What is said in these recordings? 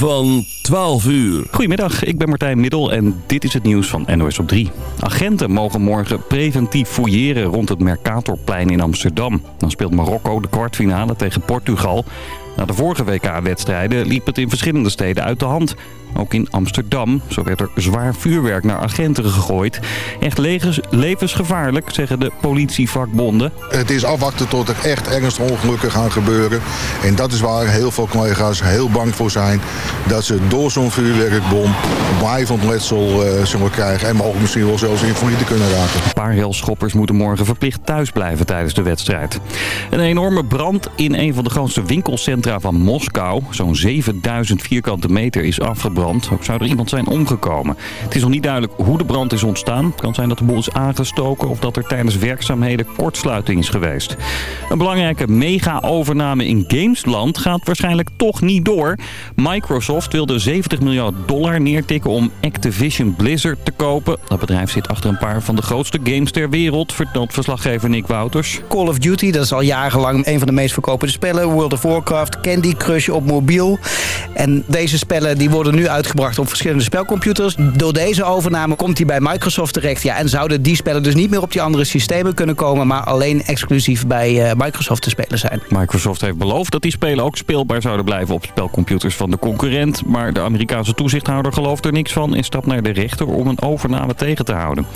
van 12 uur. Goedemiddag, ik ben Martijn Middel en dit is het nieuws van NOS op 3. Agenten mogen morgen preventief fouilleren rond het Mercatorplein in Amsterdam. Dan speelt Marokko de kwartfinale tegen Portugal. Na de vorige WK-wedstrijden liep het in verschillende steden uit de hand. Ook in Amsterdam, zo werd er zwaar vuurwerk naar agenten gegooid. Echt levensgevaarlijk, zeggen de politievakbonden. Het is afwachten tot er echt ernstige ongelukken gaan gebeuren. En dat is waar heel veel collega's heel bang voor zijn. Dat ze door zo'n vuurwerkbom blijvend letsel uh, zullen krijgen. En mogelijk misschien wel zelfs invalide kunnen raken. Een paar railschoppers moeten morgen verplicht thuis blijven tijdens de wedstrijd. Een enorme brand in een van de grootste winkelcentra van Moskou. Zo'n 7000 vierkante meter is afgebrand ook zou er iemand zijn omgekomen. Het is nog niet duidelijk hoe de brand is ontstaan. Het kan zijn dat de boel is aangestoken of dat er tijdens werkzaamheden kortsluiting is geweest. Een belangrijke mega-overname in Gamesland gaat waarschijnlijk toch niet door. Microsoft wilde 70 miljard dollar neertikken om Activision Blizzard te kopen. Dat bedrijf zit achter een paar van de grootste games ter wereld, vertelt verslaggever Nick Wouters. Call of Duty, dat is al jarenlang een van de meest verkopende spellen. World of Warcraft, Candy Crush op mobiel. En deze spellen die worden nu uitgebracht op verschillende spelcomputers. Door deze overname komt hij bij Microsoft terecht. Ja, en zouden die spellen dus niet meer op die andere systemen kunnen komen... maar alleen exclusief bij uh, Microsoft te spelen zijn. Microsoft heeft beloofd dat die spelen ook speelbaar zouden blijven... op spelcomputers van de concurrent. Maar de Amerikaanse toezichthouder gelooft er niks van... en stapt naar de rechter om een overname tegen te houden.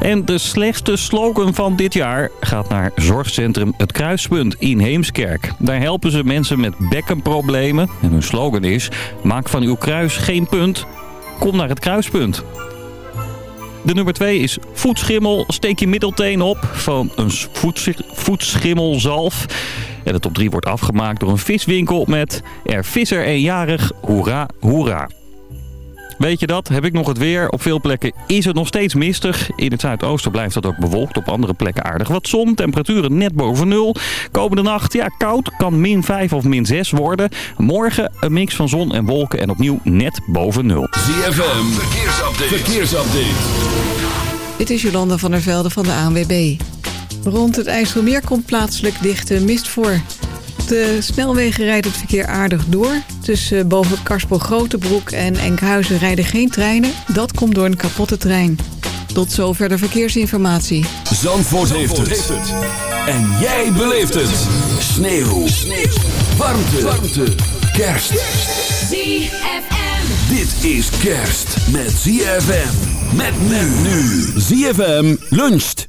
En de slechtste slogan van dit jaar gaat naar Zorgcentrum Het Kruispunt in Heemskerk. Daar helpen ze mensen met bekkenproblemen. En hun slogan is, maak van uw kruis geen punt, kom naar het kruispunt. De nummer 2 is voetschimmel. Steek je middelteen op van een voetschimmelzalf. En de top 3 wordt afgemaakt door een viswinkel met Er visser eenjarig, hoera, hoera. Weet je dat? Heb ik nog het weer. Op veel plekken is het nog steeds mistig. In het zuidoosten blijft dat ook bewolkt. Op andere plekken aardig wat zon. Temperaturen net boven nul. Komende nacht, ja, koud. Kan min 5 of min 6 worden. Morgen een mix van zon en wolken en opnieuw net boven nul. ZFM, verkeersupdate. verkeersupdate. Dit is Jolanda van der Velde van de ANWB. Rond het IJsselmeer komt plaatselijk dichte mist voor de snelwegen rijdt het verkeer aardig door. Tussen boven Karspel Grotebroek en Enkhuizen rijden geen treinen. Dat komt door een kapotte trein. Tot zover de verkeersinformatie. Zandvoort, heeft, het. En jij beleeft het. Sneeuw. Sneeuw. Warmte. Warmte. Kerst. ZFM. Dit is kerst met ZFM. Met men nu. ZFM luncht.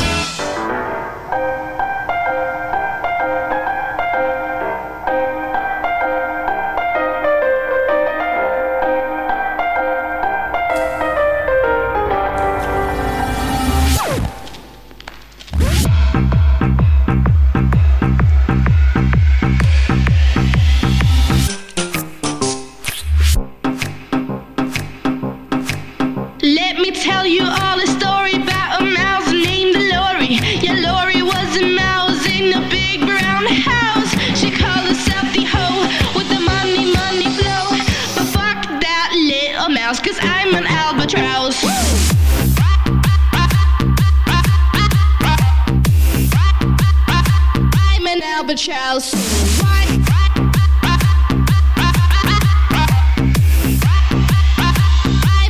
a child soon. Why?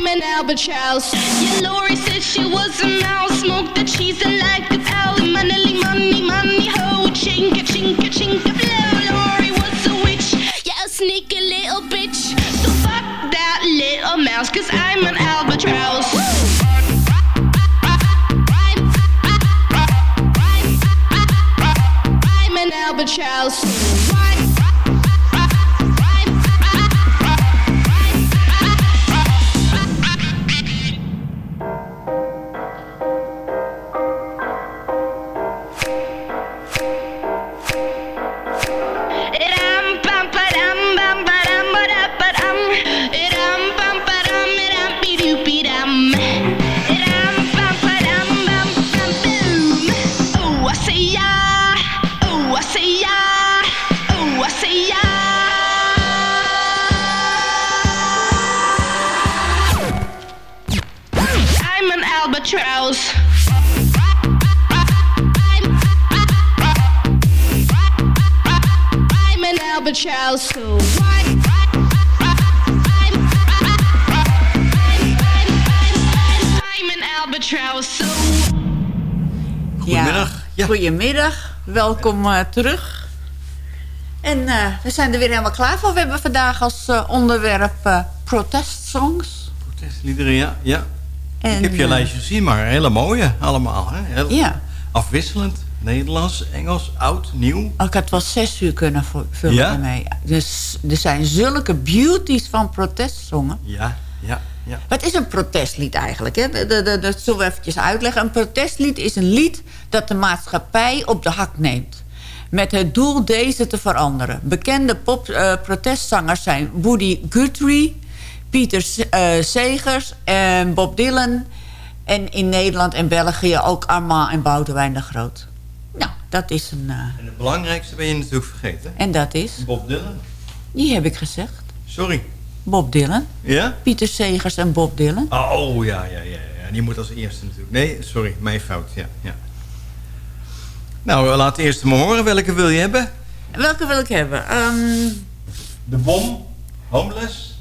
an Albert House. Yeah, Lori said she was a mouse. Smoked the cheese and liked the owl. Money, money, money, ho. Chinka, chinka, chinka. Goedemiddag. Ja, Goedemiddag. Welkom uh, terug. En uh, we zijn er weer helemaal klaar voor. We hebben vandaag als uh, onderwerp protestsongs. Protestliederen, ja. ja. En, Ik heb je lijstje gezien, maar hele mooie allemaal. Hè? Heel ja. Afwisselend. Nederlands, Engels, oud, nieuw. Oh, ik had wel zes uur kunnen vullen ja? ermee. Dus er zijn zulke beauties van protestzongen. Ja, ja. Ja. Wat is een protestlied eigenlijk? Hè? Dat zullen we eventjes uitleggen. Een protestlied is een lied dat de maatschappij op de hak neemt. Met het doel deze te veranderen. Bekende pop, uh, protestzangers zijn Woody Guthrie, Pieter uh, Segers en Bob Dylan. En in Nederland en België ook Armand en Boudewijn de Groot. Dat is een... Uh... En het belangrijkste ben je natuurlijk vergeten. En dat is? Bob Dylan. Die heb ik gezegd. Sorry. Bob Dylan. Ja? Pieter Segers en Bob Dylan. Oh, ja, ja, ja. ja. Die moet als eerste natuurlijk. Nee, sorry, mijn fout. Ja, ja. Nou, laat eerst maar horen. Welke wil je hebben? Welke wil ik hebben? Um... De Bom, Homeless.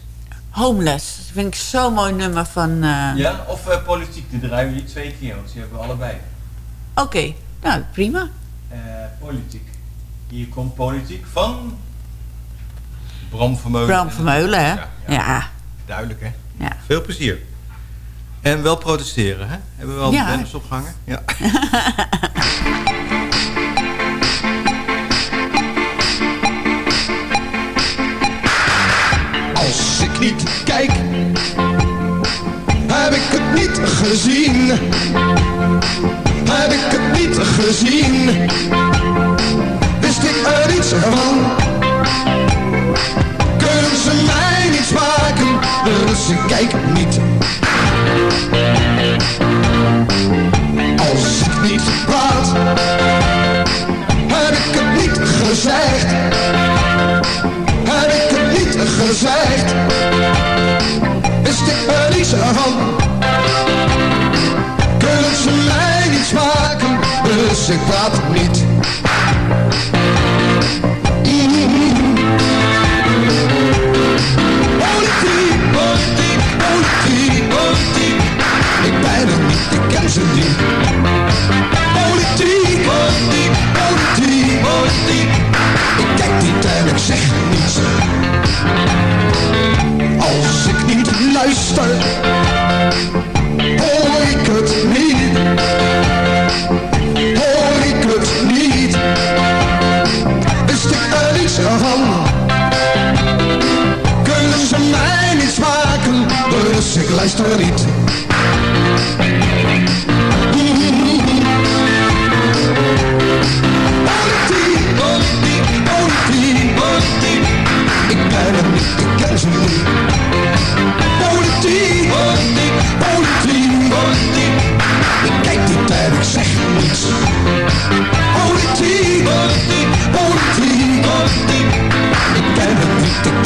Homeless. Dat vind ik zo'n mooi nummer van... Uh... Ja, of uh, Politiek. Die draaien we die twee keer, want die hebben we allebei. Oké, nou prima. Uh, politiek. Hier komt Politiek van... Bram Vermeulen. Bram Vermeulen, hè? Ja, Duidelijk, hè? Ja. Veel plezier. En wel protesteren, hè? Hebben we wel ja. banners opgehangen? Ja. Als ik niet kijk, heb ik het niet gezien. Heb ik het niet gezien, wist ik er iets van kunnen ze mij niet smaken, dus ik kijk niet. Als ik niet praat, heb ik het niet gezegd. Heb ik het niet gezegd, wist ik er niets van. Ik praat niet. ze niet. Politiek, politiek, politiek, politiek. Ik kijk niet en ik zeg niets. Als ik niet luister,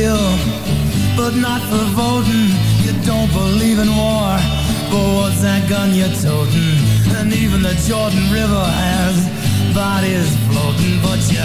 kill, but not for voting. You don't believe in war, but what's that gun you're toting? And even the Jordan River has bodies floating, but you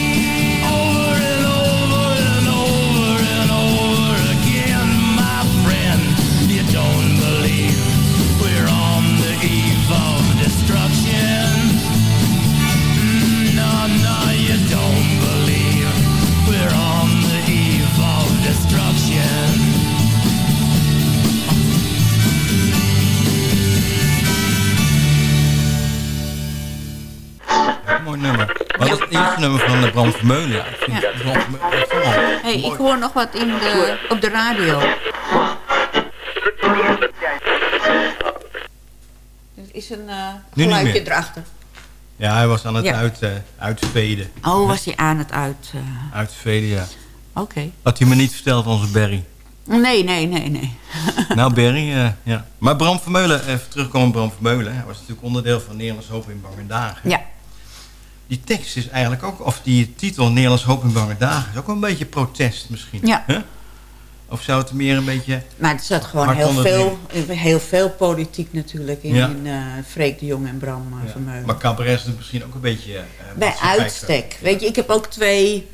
nummer van de Bram Vermeulen? Ja, ik Ja. het hey, ik hoor nog wat in de, op de radio. Er is een eh niet geluidje erachter. Ja, hij was aan het Ja. uit, eh, uitveden. Oh, was hij aan het uit... eh, Uitveden, ja. Oké. Had hij me niet verteld, onze Berry. Nee, nee, nee, nee. nou, Berry, eh, ja. Maar Bram Vermeulen, even terugkomen Bram Vermeulen. Hij was natuurlijk onderdeel van Nederlands Hoop in Bange Dagen. Ja. Die tekst is eigenlijk ook, of die titel Nederlands Hoop in Bange Dagen... is ook wel een beetje protest misschien. Ja. Of zou het meer een beetje... Maar er zat gewoon heel veel, heel veel politiek natuurlijk in, Ja. in eh, Freek de Jong en Bram eh, Ja. Vermeulen. Maar cabaret is misschien ook een beetje... eh, Bij uitstek. Weet je, ik heb ook twee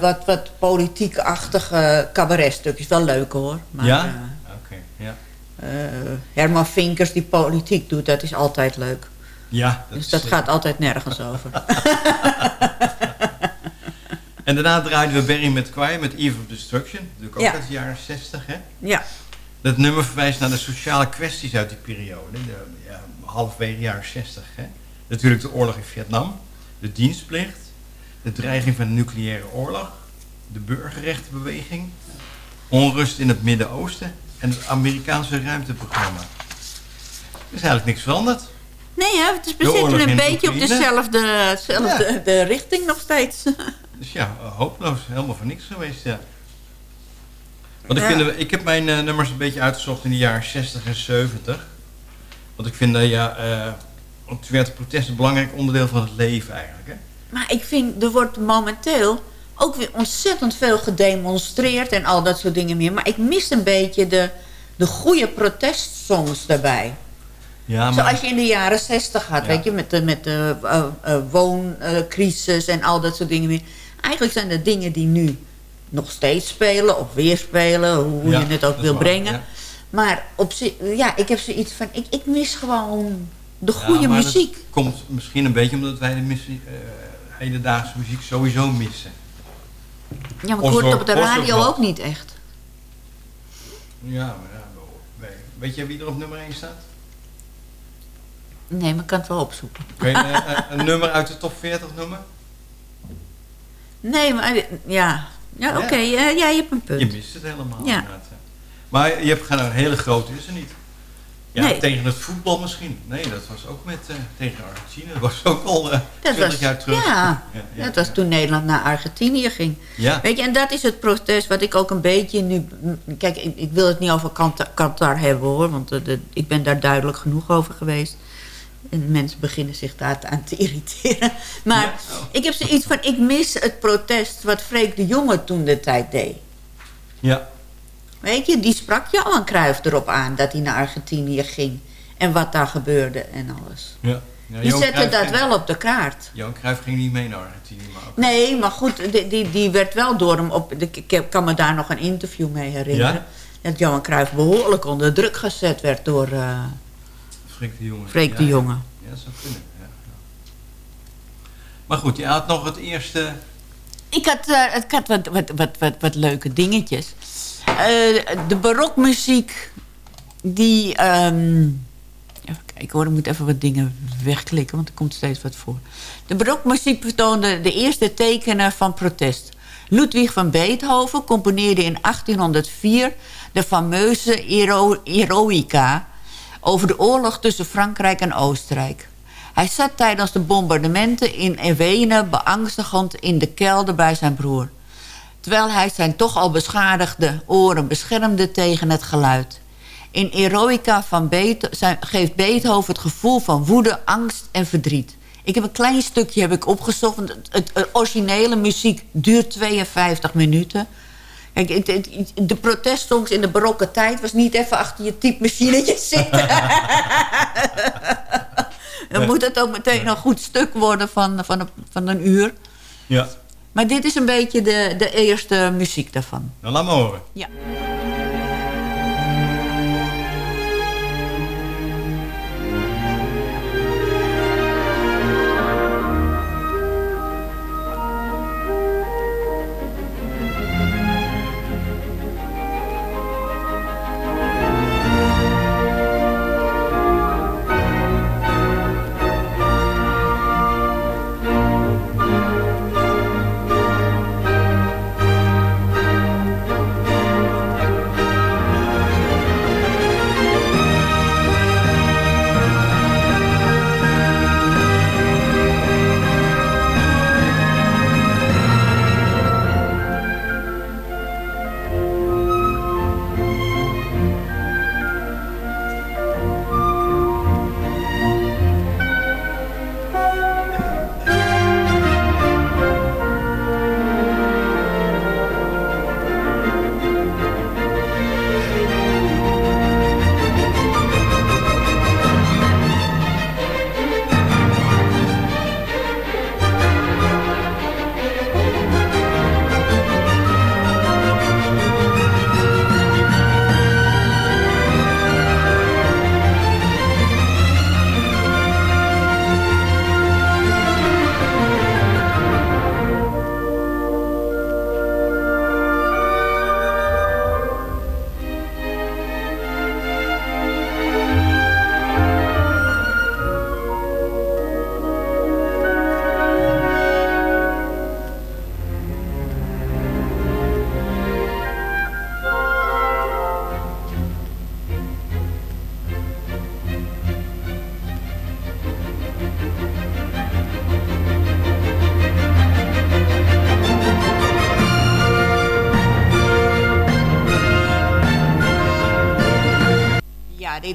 wat, wat politiek-achtige cabaretstukjes. Wel leuk hoor. Maar, Ja? Oké, ja. Herman Vinkers die politiek doet, dat is altijd leuk. Ja, dat dus dat eh, gaat altijd nergens over. En daarna draaiden we Berry met Choir met Eve of Destruction. Natuurlijk ook Ja. uit de jaren 60, hè? ja. Dat nummer verwijst naar de sociale kwesties uit die periode. De, ja, halfwege jaren 60. Hè? Natuurlijk de oorlog in Vietnam. De dienstplicht. De dreiging van een nucleaire oorlog. De burgerrechtenbeweging. Onrust in het Midden-Oosten. En het Amerikaanse ruimteprogramma. Er is eigenlijk niks veranderd. Nee, hè, het is, we zitten een beetje op dezelfde, dezelfde de richting nog steeds. Dus ja, eh, hopeloos. Helemaal voor niks geweest, ja. Want ik, Ja. vind, ik heb mijn eh, nummers een beetje uitgezocht in de jaren 60 en 70. Want ik vind dat ja, eh want toen werd protest een belangrijk onderdeel van het leven eigenlijk. Hè? Maar ik vind, er wordt momenteel ook weer ontzettend veel gedemonstreerd en al dat soort dingen meer. Maar ik mis een beetje de, de goede protestsongs daarbij. Ja, maar, Zoals je in de jaren zestig had, Ja. weet je, met de, met de eh, eh, wooncrisis en al dat soort dingen. Eigenlijk zijn dat dingen die nu nog steeds spelen of weer spelen, hoe Ja, je het ook wil waar, brengen. ja. Maar op ja, ik heb zoiets van, ik, ik mis gewoon de goede muziek. Dat komt misschien een beetje omdat wij de eh, hedendaagse muziek sowieso missen. Ja, maar ik hoor het op de radio ook niet echt. Ja, maar weet je wie er op nummer 1 staat? Nee, maar ik kan het wel opzoeken. Kun je eh, eh, een nummer uit de top 40 noemen? Nee, maar ja. Ja, oké. ja, ja, je hebt een punt. Je mist het helemaal. Ja. inderdaad. Maar je hebt geen een hele grote is er niet. Ja, Nee. tegen het voetbal misschien. Nee, dat was ook met eh, tegen Argentinië. Dat was ook al eh Dat 20 was, jaar terug. Ja, ja, ja. dat was toen Nederland naar Argentinië ging. Ja. Weet je, en dat is het protest wat ik ook een beetje nu... Kijk, ik, ik wil het niet over Qatar, Qatar hebben hoor, want de- ik ben daar duidelijk genoeg over geweest. En mensen beginnen zich daar aan te irriteren. Maar ik heb zoiets van, ik mis het protest wat Freek de Jonge toen de tijd deed. Ja. Weet je, die sprak Johan Cruijff erop aan dat hij naar Argentinië ging. En wat daar gebeurde en alles. Ja. Ja, Die zette Cruijff dat wel op de kaart. Johan Cruijff ging niet mee naar Argentinië, maar ook. Nee, maar goed, die, die, die werd wel door hem op... Ik kan me daar nog een interview mee herinneren. Ja? Dat Johan Cruijff behoorlijk onder druk gezet werd door eh Freek de Jonge. Freek de Ja, Jonge. Ja, dat zou kunnen. Maar goed, je had nog het eerste... Ik had, eh, ik had wat, wat, wat, wat, wat leuke dingetjes. Eh, de barokmuziek, die... ehm, even kijken hoor, ik moet even wat dingen wegklikken, want er komt steeds wat voor. De barokmuziek vertoonde de eerste tekenen van protest. Ludwig van Beethoven componeerde in 1804 de fameuze Hero Heroica... over de oorlog tussen Frankrijk en Oostenrijk. Hij zat tijdens de bombardementen in Wenen beangstigend in de kelder bij zijn broer. Terwijl hij zijn toch al beschadigde oren beschermde tegen het geluid. In Eroica van Beetho- zijn- geeft Beethoven het gevoel van woede, angst en verdriet. Ik heb een klein stukje heb ik opgezocht. het originele muziek duurt 52 minuten. Kijk, de protestsongs in de barokke tijd... was niet even achter je typemachinetje zitten. Dan moet het ook meteen een goed stuk worden van, van, een, van een uur. Ja. Maar dit is een beetje de, de eerste muziek daarvan. Nou, laat me horen. Ja.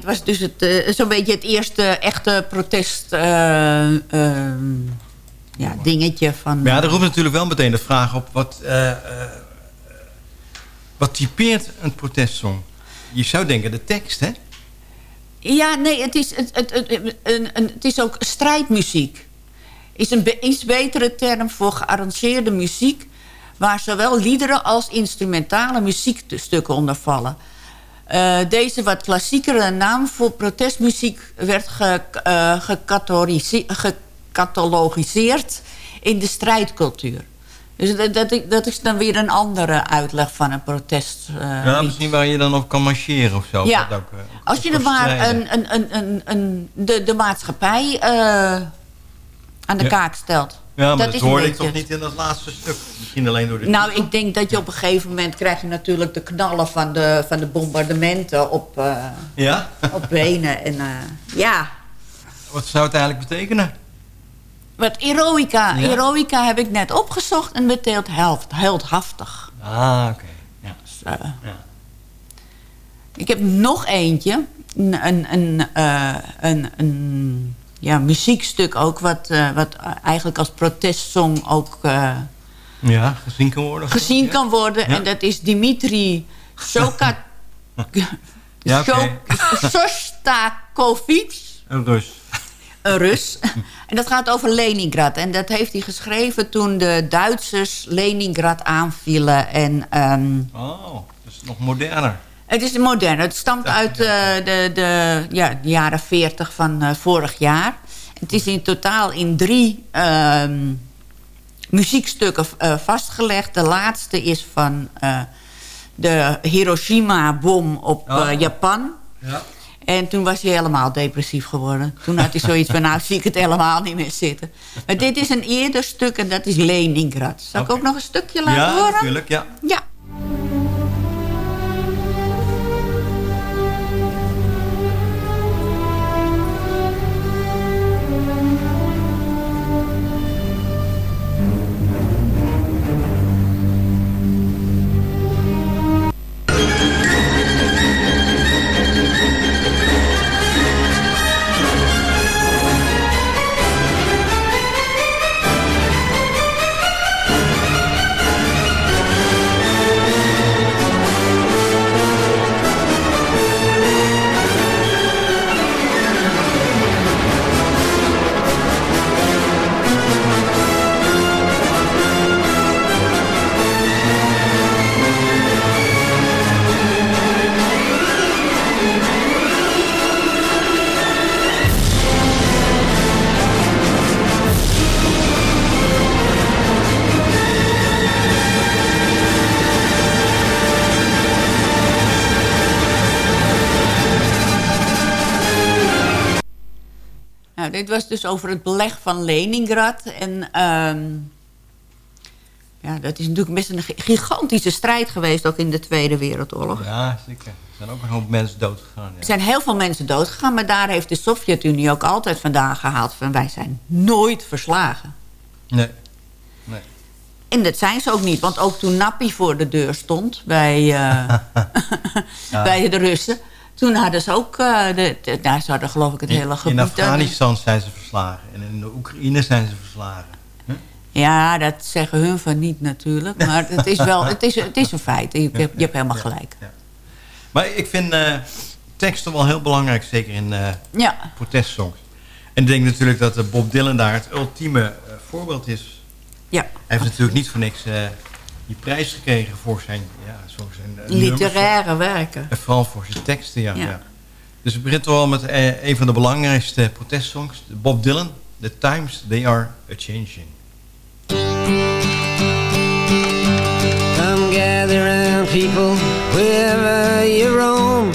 Was dus het, eh, zo'n beetje het eerste echte protest eh, ehm, ja, dingetje van... Maar ja, er roept natuurlijk wel meteen de vraag op... wat, eh, eh, wat typeert een protestsong? Je zou denken de tekst, hè? Ja, nee, het is, het, het, het, een, een, het is ook strijdmuziek. Is een be- iets betere term voor gearrangeerde muziek... waar zowel liederen als instrumentale muziekstukken onder vallen. Eh, deze wat klassiekere naam voor protestmuziek werd ge, eh, gecatalogiseerd in de strijdcultuur. Dus dat, dat, is dan weer een andere uitleg van een protest. eh, ja, misschien waar je dan op kan marcheren of zo. Ja. Ook, Als je er maar een, een, een, een, een, de, de maatschappij aan de Ja. kaak stelt. Ja, maar dat, een hoorde ik toch niet in dat laatste stuk. Misschien alleen door de Nou, ik denk dat je op een gegeven moment krijg je natuurlijk de knallen van de, van de bombardementen op, eh, Ja? op benen. En, eh, ja, Wat zou het eigenlijk betekenen? wat Eroica. Ja. Eroica heb ik net opgezocht en beteelt held, heldhaftig. Ah, oké. Ja. Dus, eh, Ja. Ik heb nog eentje. Een, een, een, een, een ja, muziekstuk ook, wat, eh, wat eigenlijk als protestsong ook eh, ja, gezien kan worden. gezien Ja. kan worden. Ja. En dat is Dimitri Soka... Ja. Een Rus. een Rus. En dat gaat over Leningrad. En dat heeft hij geschreven toen de Duitsers Leningrad aanvielen. En ehm, Oh, dus nog moderner. Het is modern. Het stamt uit eh, de, de, ja, de jaren 40 van eh, vorig jaar. Het is in totaal in drie ehm, muziekstukken eh, vastgelegd. De laatste is van de Hiroshima-bom op Oh. Japan. Ja. En toen was hij helemaal depressief geworden. Toen had hij zoiets van, nou zie ik het helemaal niet meer zitten. Maar dit is een eerder stuk en dat is Leningrad. Zal ik ook nog een stukje laten Ja, horen? natuurlijk, ja. Ja. Nou, dit was dus over het beleg van Leningrad. En ehm, ja, dat is natuurlijk best een gi- gigantische strijd geweest... ook in de Tweede Wereldoorlog. Ja, zeker. Er zijn ook een hoop mensen dood gegaan. Er zijn heel veel mensen doodgegaan... maar daar heeft de Sovjet-Unie ook altijd vandaan gehaald... van wij zijn nooit verslagen. Nee. nee. En dat zijn ze ook niet, want ook toen Nappi voor de deur stond... bij, eh, bij de Russen... toen hadden ze ook... eh, de, de, nou, ze hadden geloof ik het hele gebied... in Afghanistan zijn ze verslagen. En in de Oekraïne zijn ze verslagen. Ja, dat zeggen hun van niet natuurlijk. Maar het is wel het is, het is een feit. Je, hebt, je hebt helemaal gelijk. Maar ik vind eh, teksten wel heel belangrijk, zeker in eh Ja. protestsongs. En ik denk natuurlijk dat eh, Bob Dylan daar het ultieme eh, voorbeeld is. Ja. Hij heeft natuurlijk niet voor niks eh, die prijs gekregen voor zijn, ja, zo zijn eh, nummers. Literaire werken. En vooral voor zijn teksten, ja. Ja. ja. Dus het begint wel met eh, een van de belangrijkste protestsongs. Bob Dylan, The Times They Are A-Changing. Come gather round, people, wherever you roam,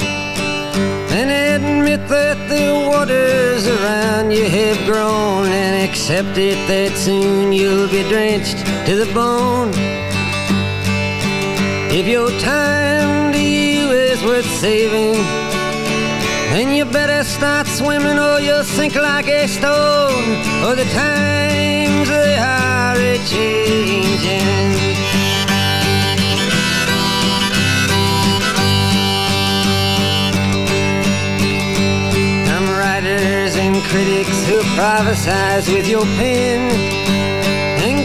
and admit that the waters around you have grown, and accept it that soon you'll be drenched to the bone. If your time to you is worth saving, then you better start swimming or you'll sink like a stone. Or the times they are a changing. Some writers and critics who prophesize with your pen.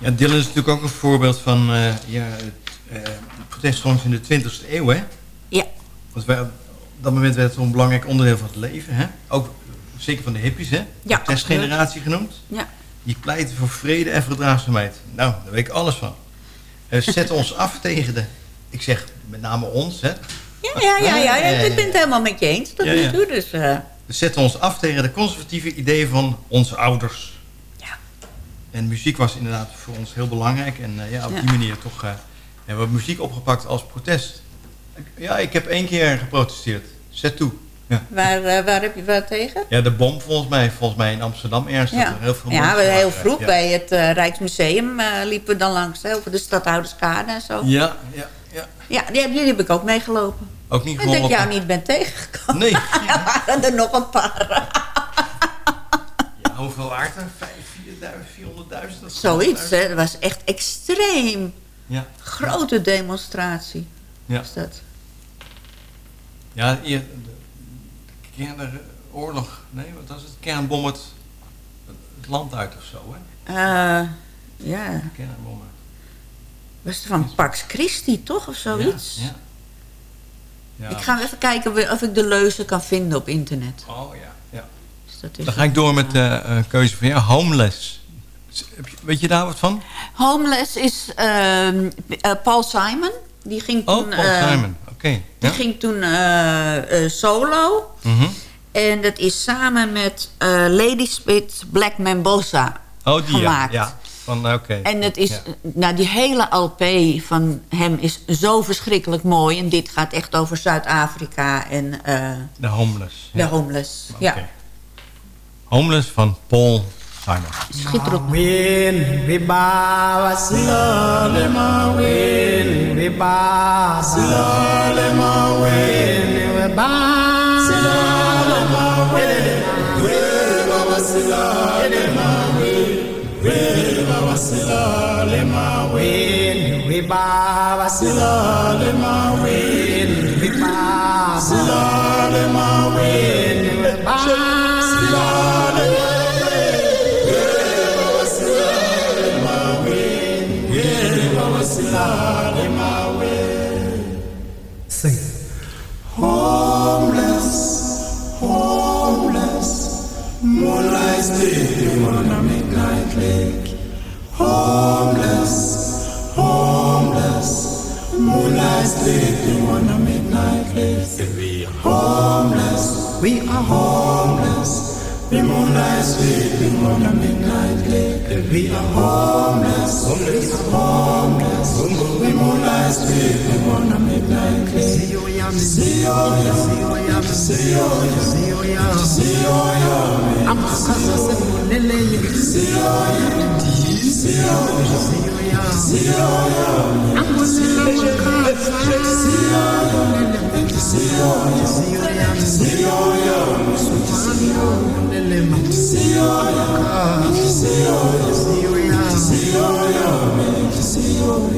Ja, Dylan is natuurlijk ook een voorbeeld van uh, ja, uh, proteststrooms in de 20e eeuw, hè? Ja. Want wij, op dat moment werd het een belangrijk onderdeel van het leven, hè? Ook zeker van de hippies, hè? Ja. Protestgeneratie genoemd. Ja. Die pleiten voor vrede en verdraagzaamheid. Nou, daar weet ik alles van. Uh, zetten ons af tegen de... Ik zeg met name ons, hè? Ja, ja, ja. ja, ja. Ik ben het helemaal met je eens. Dat Ja, toe, dus... eh, We zetten ons af tegen de conservatieve ideeën van onze ouders. En muziek was inderdaad voor ons heel belangrijk. En eh, ja, op Ja. die manier toch eh, hebben we muziek opgepakt als protest. Ja, ik heb één keer geprotesteerd. Zet toe. Ja. waar, eh, waar heb je wat tegen? ja, de bom volgens mij, volgens mij in Amsterdam ergens. Ja, heel veel ja we heel waren. vroeg Ja. bij het Rijksmuseum liepen we dan langs. Hè, over de stadhouderskade en zo. Ja, ja, ja. Ja, die, heb- die heb ik ook meegelopen. Ook niet En dat ik jou niet ben tegengekomen. Nee. er waren er nog een paar. Ja, hoeveel waard er? Vijf, 4.000, 400.000? of Zoiets, 400.000? hè. Dat was echt extreem. Ja. Grote demonstratie Ja. was dat. Ja, de, de kernoorlog, nee, wat was het? Kernbom het, het land uit of zo, hè? Eh, ja, Kernbommen. was het van Pax Christi, toch? Of zoiets? Ja, ja. Ja. Ik ga even kijken of ik de leuzen kan vinden op internet. Oh ja, dat is Dan ga ik door met de eh, keuze van ja, homeless. Weet je daar wat van? Homeless is ehm, eh, Paul Simon. Die ging toen, Oh, Paul eh, Simon. Oké. Die Ja. ging toen solo. Mhm. En dat is samen met Lady Spit Black Mambosa Oh, die gemaakt. ja. ja. Van, oké. En het is, Ja. nou, die hele LP van hem is zo verschrikkelijk mooi. En dit gaat echt over Zuid-Afrika en De homeless. de Ja. homeless. Ja, Homeless van Paul Simon. schitterend. When we when we when when when when when when Homeless, homeless, moonlight sleeping on a midnight lake. We are homeless, we are homeless, The moonlight sleeping on a midnight lake. We are homeless, homeless, homeless. The moonlight sleeping on a midnight lake. See oh, you, yam, see oh, you, yam, see oh, you, yam, see you, yam, see you, yam, you, yam. I'm a casa. See you, yam, see you, yam, see you, yam, see you, yam. I'm a casa, see you, yam, see you, yam,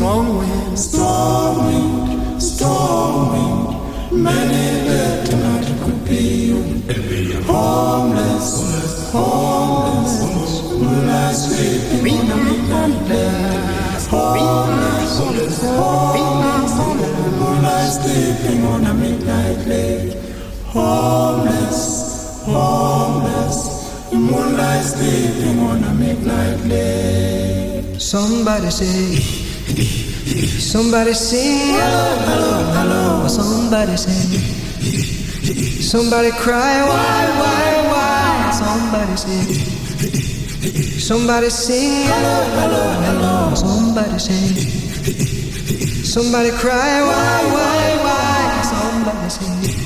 Strong wind, strong wind, strong wind. Many tonight it could be. And homeless, homeless, moonlight sleeping. We are homeless, homeless, homeless, homeless, moonlight sleeping on a midnight lake. Homeless, homeless, moonlight sleeping on a midnight lake. Somebody say, somebody sing, hello, hello, hello. Somebody say, somebody cry, why, why, why? Somebody say, somebody sing, hello, hello, hello. Somebody say, somebody cry, why, why, why? Somebody say,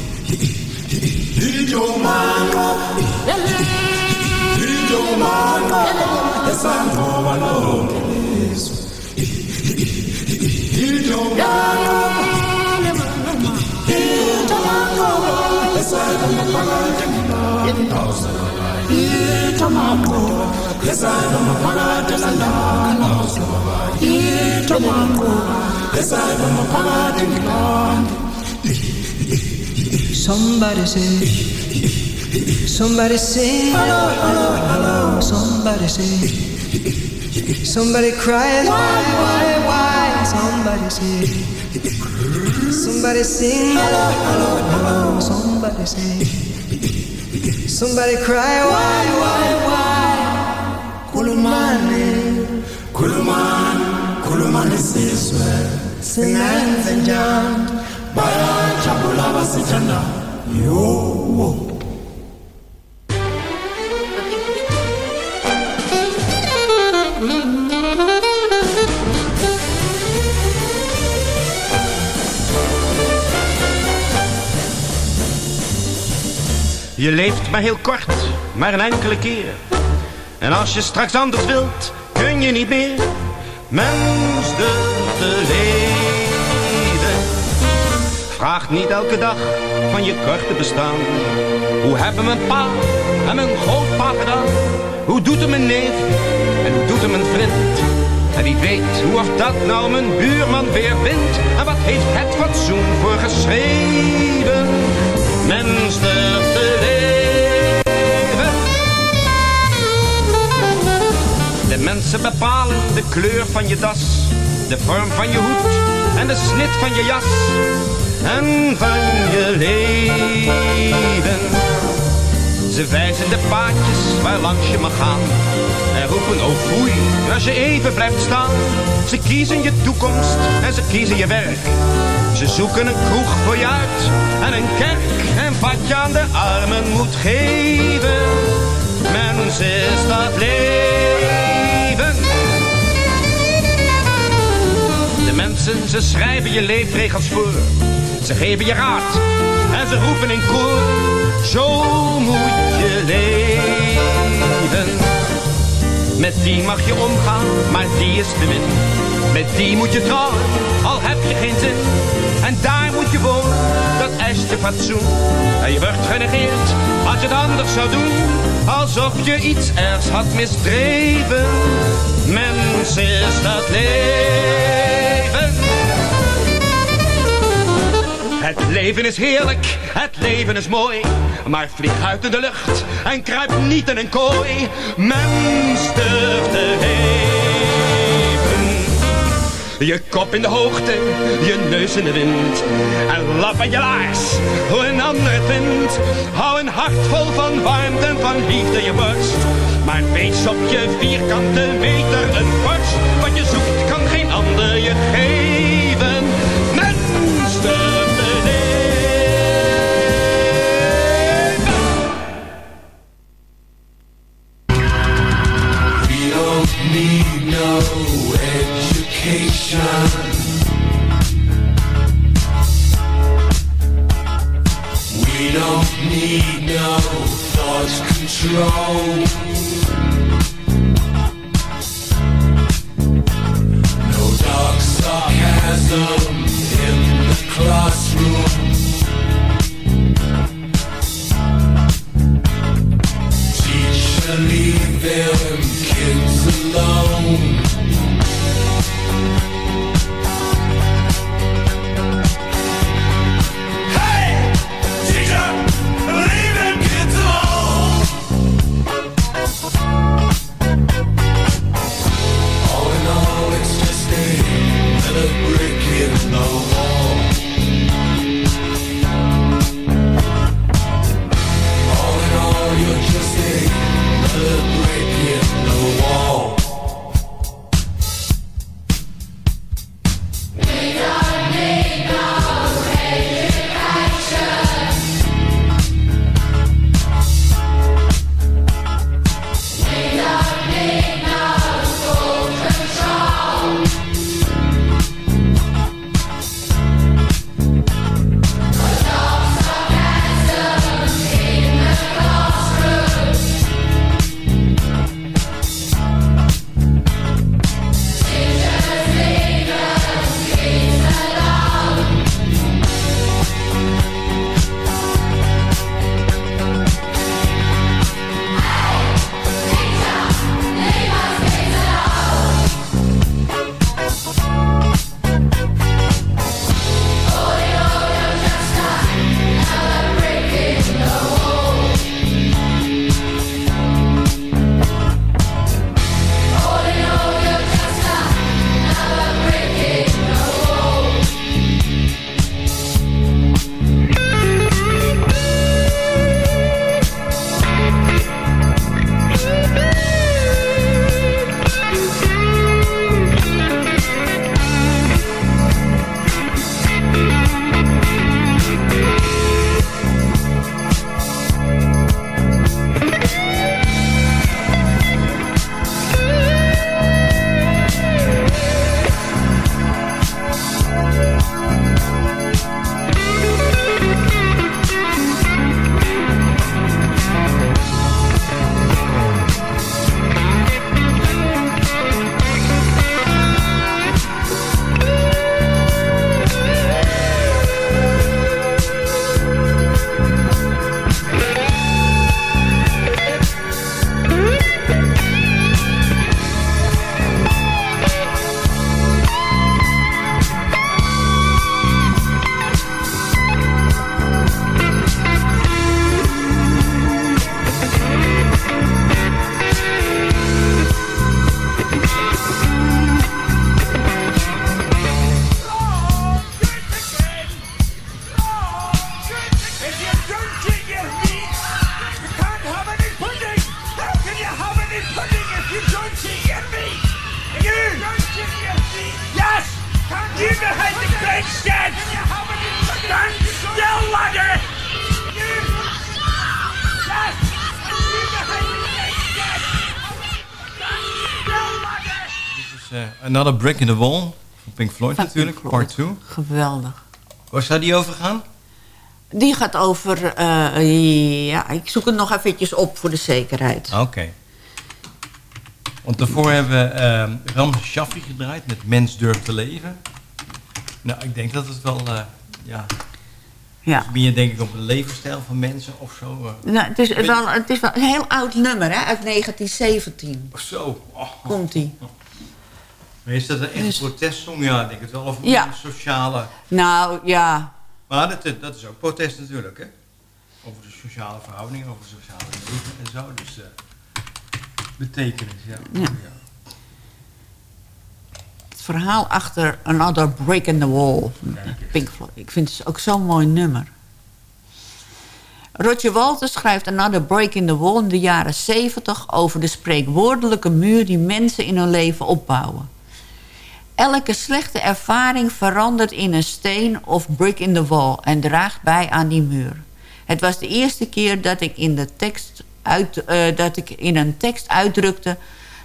Little man, little man, yes, I know I know somebody say, somebody sing, hello, hello, hello. Somebody say, somebody cries, why, why, Somebody here. Somebody sing hello, hello, hello. Somebody sing. Somebody cry why, why, why? Kulumane, Kuluman, Kulumane sizwe. Sinanze njani? Bayanja bulaba sithanda. Yo. Je leeft maar heel kort, maar een enkele keer. En als je straks anders wilt, kun je niet meer. Mens te leven. Vraag niet elke dag van je korte bestaan. Hoe hebben mijn pa en mijn grootpa gedaan? Hoe doet het mijn neef en hoe doet het mijn vriend? En wie weet hoe of dat nou mijn buurman weer wint? En wat heeft het fatsoen voor geschreven? Mens durft te leven. De mensen bepalen de kleur van je das, de vorm van je hoed en de snit van je jas en van je leven. Ze wijzen de paadjes waar langs je mag gaan en roepen oh foei als je even blijft staan. Ze kiezen je toekomst en ze kiezen je werk. Ze zoeken een kroeg voor je uit en een kerk en wat je aan de armen moet geven. Mens is dat leven. De mensen, ze schrijven je leefregels voor. Ze geven je raad en ze roepen in koor. Zo moet je leven. Met die mag je omgaan, maar die is te min. Met die moet je trouwen, al heb je geen zin. En daar moet je wonen, dat eist je fatsoen. En je wordt genegeerd als je het anders zou doen. Alsof je iets ergs had misdreven. Mens is dat leven. Het leven is heerlijk, het leven is mooi. Maar vlieg uit in de lucht en kruip niet in een kooi. Mens durft te leven. Je kop in de hoogte, je neus in de wind. En lap aan je laars, hoe een ander het vindt. Hou een hart vol van warmte en van liefde je borst. Maar wees op je vierkante meter een borst. Wat je zoekt kan geen ander je geven. Another Brick in the Wall van Pink Floyd Van natuurlijk, Pink Floyd. part 2. Geweldig. Waar zou die over gaan? Die gaat over... eh, ja, ik zoek het nog eventjes op voor de zekerheid. Oké. Want daarvoor hebben we eh, Ram Shaffi gedraaid met Mens durft te leven. Nou, ik denk dat het wel... eh, ja, Ja. meer denk ik op de levensstijl van mensen of zo. eh. Nou, het, is wel, het is wel een heel oud nummer, hè, uit 1917. Of zo. Oh. Komt-ie. Maar is dat een echt protestsong? Ja, ik denk het wel. Of Ja. een sociale... Nou, ja. Maar dat, dat is ook protest natuurlijk, hè? Over de sociale verhoudingen, over het sociale leven en zo. Dus eh, betekenis, ja. Ja. ja. Het verhaal achter Another Break in the Wall. Pink Floyd. Ik vind het ook zo'n mooi nummer. Roger Walters schrijft Another Break in the Wall in de jaren 70... over de spreekwoordelijke muur die mensen in hun leven opbouwen. Elke slechte ervaring verandert in een steen of brick in the wall... en draagt bij aan die muur. Het was de eerste keer dat ik in, de tekst uit, eh, dat ik in een tekst uitdrukte...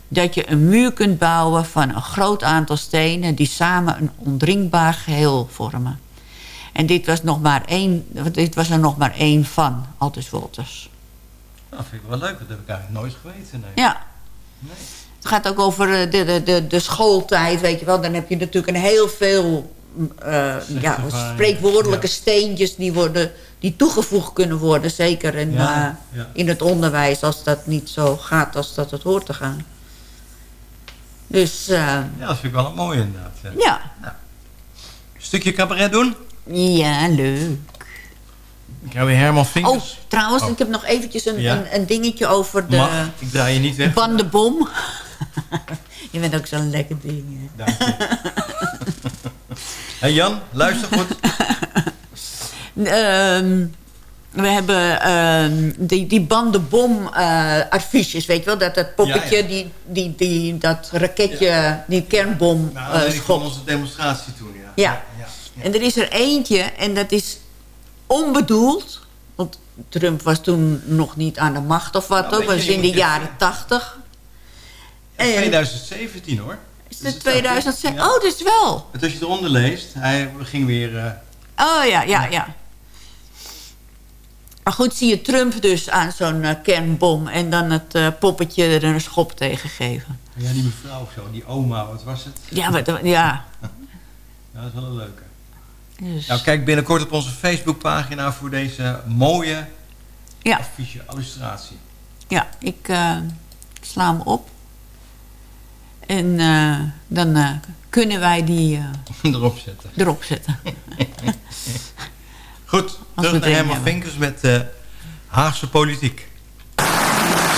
dat je een muur kunt bouwen van een groot aantal stenen... die samen een ondringbaar geheel vormen. En dit was, nog maar één, dit was er nog maar één van, Aldus Wolters. Dat vind ik wel leuk, dat heb ik eigenlijk nooit geweten. Nee. Ja. Het gaat ook over eh, de, de, de, de schooltijd, weet je wel. Dan heb je natuurlijk een heel veel eh, ja, spreekwoordelijke steentjes... Die, worden, die toegevoegd kunnen worden. Zeker in, Ja, eh, in het onderwijs, als dat niet zo gaat als dat het hoort te gaan. Dus Ja, dat vind ik wel een mooie inderdaad. Ja. ja. Stukje cabaret doen? Ja, leuk. Ik heb weer Herman Oh, Vinkers. trouwens, Oh. ik heb nog eventjes een, een, een dingetje over de... Mag, ik draai je niet weg. Bandenbom. je bent ook zo'n lekker ding. hè. Dank je. Hey Jan, luister goed. Ehm, we hebben ehm, die, die bandenbom eh affiches, weet je wel? Dat, dat poppetje, Ja, ja. Die, die, die, dat raketje, die kernbom Nou, eh, ik van schopt. onze demonstratie toen, ja. Ja. En er is er eentje en dat is onbedoeld. Want Trump was toen nog niet aan de macht of wat Nou, ook. was in de jaren tachtig. In 2017 hoor. Is Dus het het 2007? Oh, dus wel. Want als je eronder leest, hij ging weer... eh, Oh ja, ja, ja. Maar goed, zie je Trump dus aan zo'n eh, kernbom... en dan het eh, poppetje er een schop tegen geven. ja, die mevrouw of zo, die oma, wat was het? Ja, maar, ja. Ja, dat is wel een leuke. Dus, Nou, kijk binnenkort op onze Facebookpagina voor deze mooie Ja. affiche, illustratie. ja, ik sla hem op. En eh, dan eh, kunnen wij die eh, Erop zetten. erop zetten. Goed, terug naar Herman hebben. Vinkers met eh, Haagse politiek.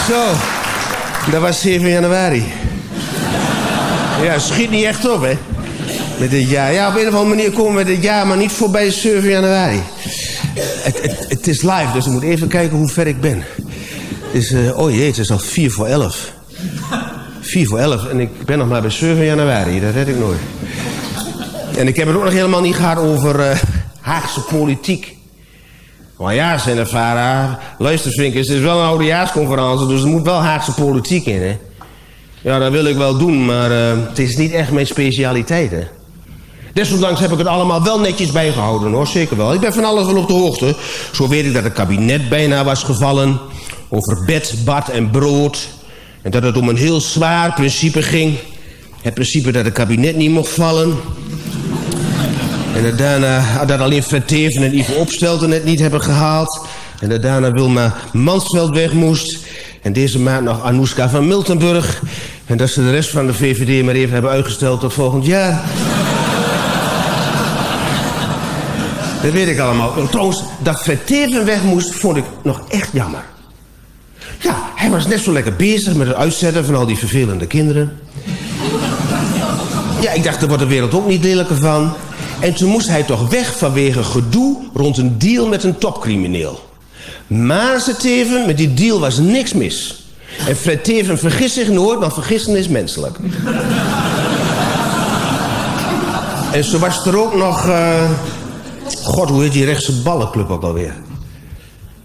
Zo, dat was 7 januari. Ja, schiet niet echt op, hè? Met dit jaar. Ja, op een of andere manier komen we dit jaar, maar niet voorbij 7 januari. Het, het, het is live, dus ik moet even kijken hoe ver ik ben. Het is, eh, oh jee, het is al 4 voor 11. 4 voor 11 en ik ben nog maar bij 7 januari, dat red ik nooit. En ik heb het ook nog helemaal niet gehad over eh, Haagse politiek. Maar ja, zijn er Vara. Luister, Vinkers, het is wel een oudejaarsconferentie, dus er moet wel Haagse politiek in, hè? Ja, dat wil ik wel doen, maar eh, het is niet echt mijn specialiteit, hè? Desondanks heb ik het allemaal wel netjes bijgehouden, hoor. Zeker wel. Ik ben van alles wel op de hoogte. Zo weet ik dat het kabinet bijna was gevallen. Over bed, bad en brood. En dat het om een heel zwaar principe ging. Het principe dat het kabinet niet mocht vallen. En dat daarna dat alleen Fred Teven en Ivo Opstelten het niet hebben gehaald. En dat daarna Wilma Mansveld weg moest. En deze maand nog Anouska van Miltenburg. En dat ze de rest van de VVD maar even hebben uitgesteld tot volgend jaar. Dat weet ik allemaal. En Trouwens, dat Fred Teven weg moest, vond ik nog echt jammer. Ja, hij was net zo lekker bezig met het uitzetten van al die vervelende kinderen. Ja, ik dacht, daar wordt de wereld ook niet lelijker van. En toen moest hij toch weg vanwege gedoe rond een deal met een topcrimineel. Maar, zei Teven, met die deal was niks mis. En Fred Teven vergist zich nooit, want vergissen is menselijk. en zo was er ook nog... eh, God, hoe heet die rechtse ballenclub ook alweer?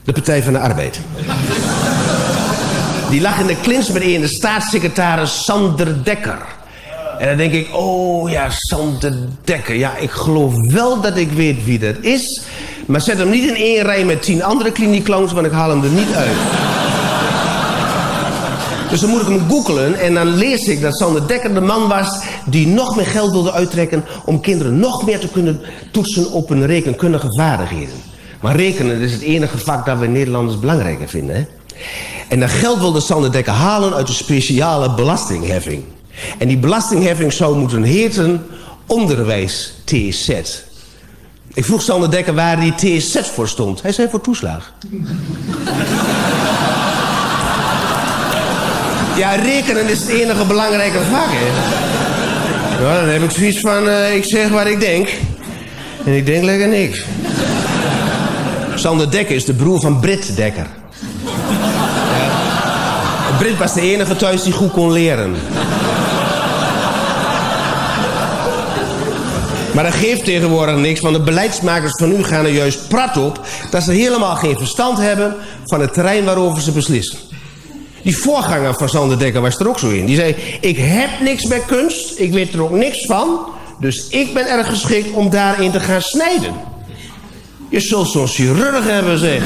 De Partij van de Arbeid. Die lag in de klins met een de staatssecretaris Sander Dekker. En dan denk ik, oh ja, Sander Dekker. Ja, ik geloof wel dat ik weet wie dat is. Maar zet hem niet in één rij met tien andere kliniekclowns, want ik haal hem er niet uit. Dus dan moet ik hem googelen en dan lees ik dat Sander Dekker de man was... die nog meer geld wilde uittrekken om kinderen nog meer te kunnen toetsen op hun rekenkundige vaardigheden. Maar rekenen is het enige vak dat we Nederlanders belangrijker vinden, hè? En dat geld wilde Sander Dekker halen uit de speciale belastingheffing. En die belastingheffing zou moeten heten onderwijs TZ. Ik vroeg Sander Dekker waar die TZ voor stond. Hij zei voor toeslag. Ja, rekenen is het enige belangrijke vak, hè. Nou, dan heb ik zoiets van, eh, ik zeg wat ik denk. En ik denk lekker niks. Sander Dekker is de broer van Brit Dekker. Ja. Brit was de enige thuis die goed kon leren. Maar dat geeft tegenwoordig niks, want de beleidsmakers van nu gaan er juist prat op... dat ze helemaal geen verstand hebben van het terrein waarover ze beslissen. Die voorganger van Sander Dekker was er ook zo in. Die zei, ik heb niks met kunst, ik weet er ook niks van... dus ik ben erg geschikt om daarin te gaan snijden. Je zult zo'n chirurg hebben, zeg.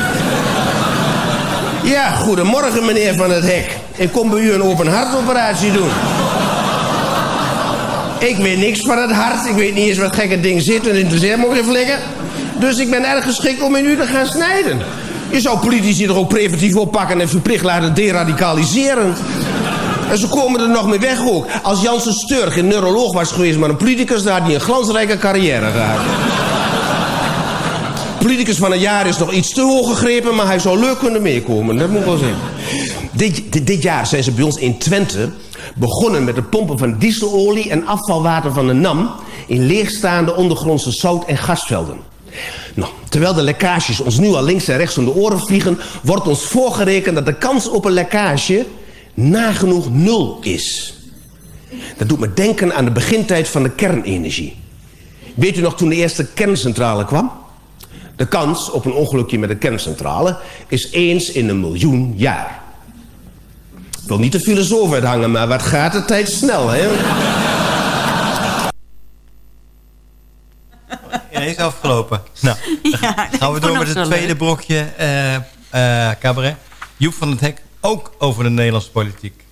Ja, goedemorgen meneer Van het Hek. Ik kom bij u een open hartoperatie doen. Ik weet niks van het hart. Ik weet niet eens wat gekke ding zit en interesseert me ook geen. Dus ik ben erg geschikt om in u te gaan snijden. Je zou politici er ook preventief oppakken en verplicht laten deradicaliseren. En ze komen er nog mee weg ook. Als Janssen Sturg een neuroloog was geweest, maar een politicus... dan had hij een glansrijke carrière gehad. Politicus van een jaar is nog iets te hoog gegrepen... maar hij zou leuk kunnen meekomen, dat moet wel zeggen. Dit, dit, dit jaar zijn ze bij ons in Twente begonnen met het pompen van dieselolie en afvalwater van de NAM... in leegstaande ondergrondse zout- en gasvelden. Nou, terwijl de lekkages ons nu al links en rechts om de oren vliegen... wordt ons voorgerekend dat de kans op een lekkage nagenoeg nul is. Dat doet me denken aan de begintijd van de kernenergie. Weet u nog toen de eerste kerncentrale kwam? De kans op een ongelukje met een kerncentrale is eens in een miljoen jaar. Ik wil niet de filosoof uithangen, maar wat gaat de tijd snel, hè? Ineens afgelopen. Nou, Ja, gaan we door met het tweede leuk. brokje eh, eh, cabaret. Joep van het Hek, ook over de Nederlandse politiek.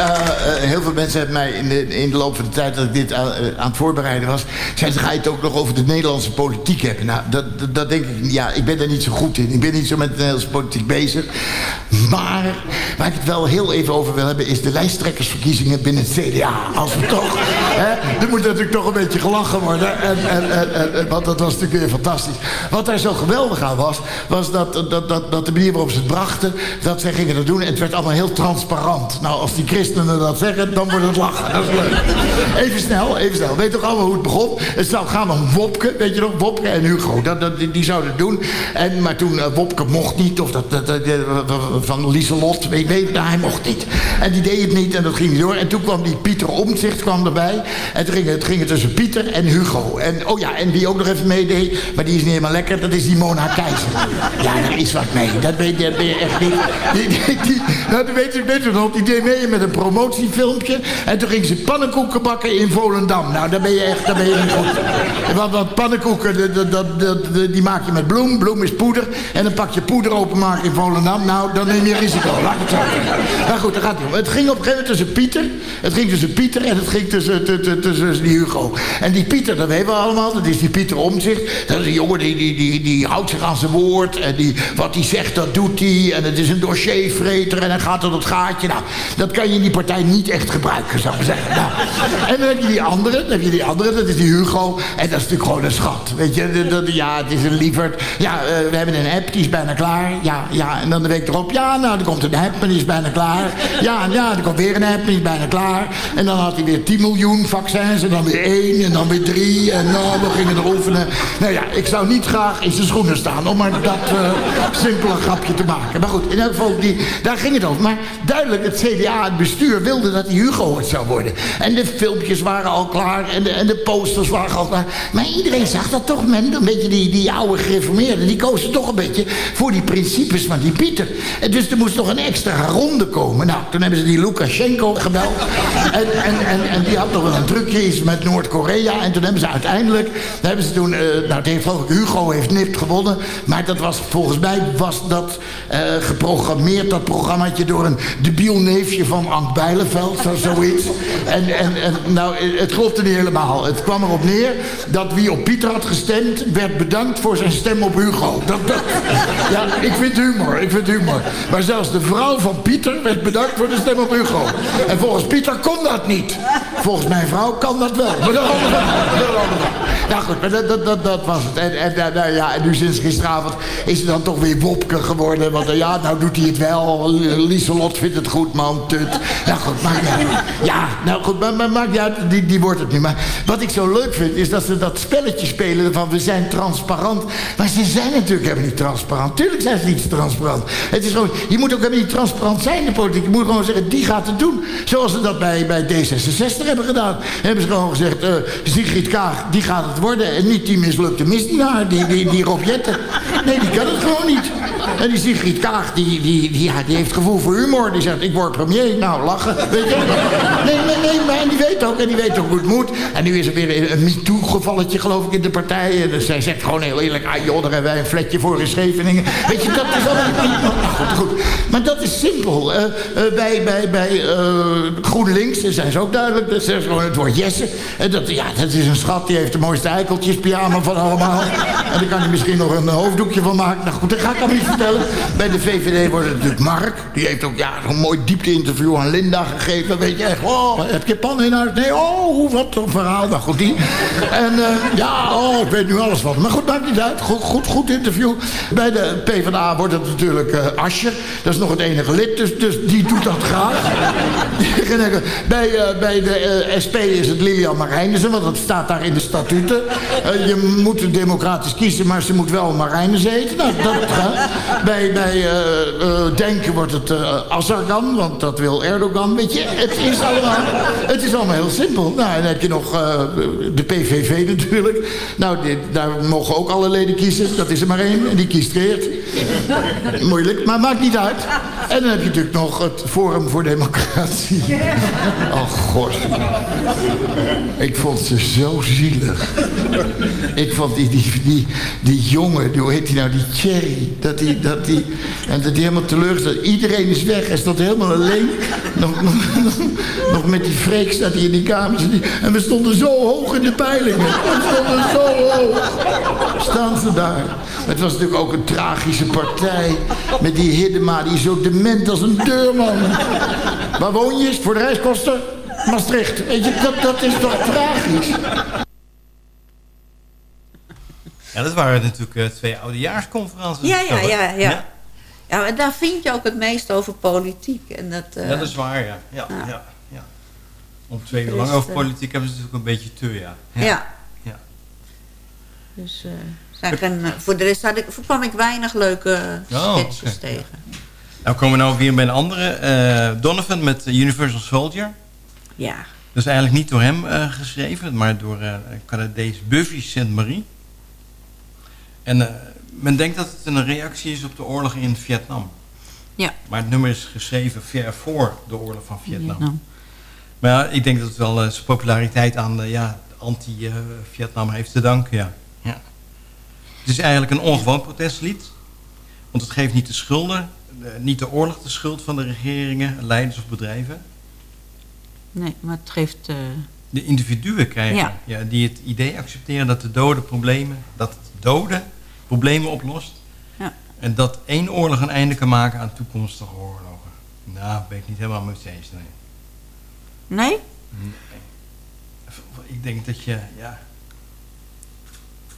Eh, eh, heel veel mensen hebben mij in de, in de loop van de tijd dat ik dit aan, eh, aan het voorbereiden was... zeiden ze, ga je het ook nog over de Nederlandse politiek hebben? Nou, dat, dat, denk ik, ja, ik ben daar niet zo goed in. Ik ben niet zo met de Nederlandse politiek bezig. Maar waar ik het wel heel even over wil hebben... is de lijsttrekkersverkiezingen binnen het CDA. Als we toch... hè, er moet natuurlijk toch een beetje gelachen worden. En, en, en, en- want dat was natuurlijk weer fantastisch. Wat daar zo geweldig aan was... was dat, dat, dat, dat de manier waarop ze het brachten... dat zij gingen dat doen en het werd allemaal heel transparant. Nou, als die christenen dat zeggen, dan wordt het lachen. Dat is leuk. Even snel, even snel. Weet toch allemaal hoe het begon? Het zou gaan om Wopke, weet je nog? Wopke en Hugo. Dat, dat, die, zouden het doen. En, maar toen, eh, Wopke mocht niet. Of dat, dat, dat- van Lieselot, weet weet hij mocht niet. En die deed het niet en dat ging niet door. En toen kwam die Pieter Omtzigt kwam erbij. En toen ging het, ging het tussen Pieter en Hugo. En, oh ja, en die ook nog even meedeed, maar die is niet helemaal lekker. Dat is die Mona Keizer. Ja, daar is wat mee. Dat ben je echt niet. Die, nou, dat weet weet u nog, die deed mee met een promotiefilmpje. En toen ging ze pannenkoeken bakken in Volendam. Nou, daar ben je echt, daar ben je niet goed. Want, want pannenkoeken, die maak je met bloem. Bloem is poeder. En dan pak je poeder openmaken in Volendam. Nou, dan neem je risico. Laat het zo. Maar goed, daar gaat het om. Het ging op een gegeven moment tussen Pieter. Het ging tussen Pieter en het ging tussen, tussen, tussen die Hugo. En die Pieter, dat weten we allemaal. Dat is die Pieter Omzicht. Dat is een jongen die, die, die, die houdt zich aan zijn woord. En die, wat hij zegt, dat doet hij. En het is een dossiervreter. En hij gaat tot het gaatje. Nou, dat kan je in partij niet echt gebruiken, zou ik zeggen. Nou, en dan heb je die andere. Dan heb je die andere. Dat is die Hugo. En dat is natuurlijk gewoon een schat. Weet je, ja, het is een lieverd. Ja, eh, we hebben een app, die is bijna klaar. Ja, ja, en dan de week erop. Ja, nou, er komt een app en die is bijna klaar. Ja, ja, er komt weer een app en die is bijna klaar. En dan had hij weer 10 miljoen vaccins. En dan weer één en dan weer drie. En nou, we gingen er oefenen. Nou ja, ik zou niet graag in zijn schoenen staan om maar dat eh, simpele grapje te maken. Maar goed, in elk geval, die, daar ging het over. Maar duidelijk, het CDA, het bestuur, wilde dat die Hugo het zou worden. En de filmpjes waren al klaar en de, en de posters waren al klaar. Maar iedereen zag dat toch, men, een beetje die, die oude gereformeerden, die kozen toch een beetje voor die principes van die Pieter. En dus er moest nog een extra ronde komen. Nou, toen hebben ze die Lukashenko gebeld. En, en, en, en die had nog wel een iets met Noord-Korea. En toen hebben ze uiteindelijk, hebben ze toen, eh, nou, Hugo heeft nipt gewonnen. Maar dat was, volgens mij was dat eh, geprogrammeerd, dat programmaatje, door een debiel neefje van Ank Bijleveld, of zoiets. En, en, en nou, het klopte niet helemaal. Het kwam erop neer dat wie op Pieter had gestemd, werd bedankt voor zijn stem op Hugo. Dat, ja, ik vind humor, ik vind humor. Maar zelfs de vrouw van Pieter werd bedankt voor de stem op Hugo. En volgens Pieter kon dat niet. Volgens mijn vrouw kan dat wel. Maar Nou goed, maar dat, dat, dat, dat was het. En, en, nou, nou ja, en nu sinds gisteravond is het dan toch weer Wopke geworden. Want eh, ja, nou doet hij het wel. Lieselot vindt het goed, man. Tut. Nou goed, maakt niet uit. Ja, nou goed, maar, maakt niet uit. Die, die wordt het nu. Maar wat ik zo leuk vind, is dat ze dat spelletje spelen van we zijn transparant. Maar ze zijn natuurlijk helemaal niet transparant. Tuurlijk zijn ze niet transparant. Het is gewoon, je moet ook helemaal niet transparant zijn in de politiek. Je moet gewoon zeggen, die gaat het doen. Zoals ze dat bij, bij D66 hebben gedaan. Hebben ze gewoon gezegd, eh Sigrid Kaag, die gaat het worden. En niet die mislukte misdienaar, die, die, die Rob. Nee, die kan het gewoon niet. En die Sigrid Kaag, die, die, die, die heeft gevoel voor humor. Die zegt, ik word premier. Nou, lachen. Weet je? Nee, nee, nee, maar die weet ook. En die weet ook hoe het moet. En nu is er weer een MeToo-gevalletje, geloof ik, in de partij. En dus zij zegt gewoon heel eerlijk... Ah joh, daar hebben wij een fletje voor in Scheveningen. Weet je, dat is allemaal. Nou, goed, goed. Maar dat is simpel. Eh, bij bij, bij eh, GroenLinks zijn ze ook duidelijk. Dat is gewoon het woord Jesse. En dat, ja, dat is een schat. Die heeft de mooiste eikeltjes pyjama van allemaal. En daar kan hij misschien nog een hoofddoekje van maken. Nou goed, dat ga ik allemaal niet vertellen. Bij de VVD wordt het natuurlijk Mark. Die heeft ook ja, zo'n mooi diepte-interview aan Linda gegeven. Weet je echt, oh, heb je pan in huis? Nee, oh, wat een verhaal. Nou goed, die. En eh, ja, oh, ik weet nu alles van. Maar goed, maakt niet uit. Goed, goed, goed interview. Bij de PvdA wordt het natuurlijk eh Asje. Dat is nog het enige lid, dus, dus die doet dat graag. Bij, eh, bij de eh, SP is het Lilian Marijnissen, want dat staat daar in de statuten. Eh, je moet democratisch kiezen, maar ze moet wel Marijnissen eten. Nou, dat gaat. Bij, bij eh, eh, Denken wordt het eh Azargan, want dat wil Erdogan. Weet je, het is allemaal, het is allemaal heel simpel. Nou, en dan heb je nog de PVV natuurlijk. Nou, dit, daar mogen ook alle leden kiezen. Dat is er maar één en die kiest Geert. Moeilijk, maar maakt niet uit. En dan heb je natuurlijk nog het Forum voor Democratie. Oh god. Ik vond ze zo zielig. Ik vond die, die, die, die jongen, hoe heet die nou, die Cherry. Dat die, dat die, en dat die helemaal teleurgesteld. Iedereen is weg, hij stond helemaal alleen. Nog, nog, nog met die freak staat hij in die kamers. En, die- en we stonden zo hoog in de peilingen. We stonden zo hoog. Staan ze daar. Het was natuurlijk ook een tragische partij. Met die Hiddema, die is zo dement als een deurman. Waar woon je? Voor de reiskosten? Maastricht. Dat, dat is toch tragisch? Ja, dat waren natuurlijk eh, twee oudejaarsconferenties. Ja, ja, ja, ja. Ja, maar daar vind je ook het meest over politiek. En dat, eh, dat is waar, ja. ja, ja. ja, Om twee uur Er lang over eh, politiek hebben ze natuurlijk een beetje te, ja. Ja. ja. Dus voor de rest had ik, kwam ik weinig leuke Oh, sketches tegen. Nou komen we nou weer bij een andere. Donovan met Universal Soldier. Ja. Dat is eigenlijk niet door hem geschreven, maar door Canadees Buffy St. Marie. En eh, men denkt dat het een reactie is op de oorlog in Vietnam. Ja. Maar het nummer is geschreven ver voor de oorlog van Vietnam. Vietnam. Maar ja, ik denk dat het wel eh, zijn populariteit aan de ja, anti-Vietnam heeft te danken. Ja. Ja. Het is eigenlijk een ongewoon protestlied. Want het geeft niet de schulden, eh, niet de oorlog de schuld van de regeringen, leiders of bedrijven. Nee, maar het geeft... De individuen krijgen, Ja. ja. die het idee accepteren dat de doden problemen, dat doden problemen oplost. Ja. En dat één oorlog een einde kan maken aan toekomstige oorlogen. Nou, ben ik niet helemaal met je eens, nee. nee? Nee. Ik denk dat je, ja...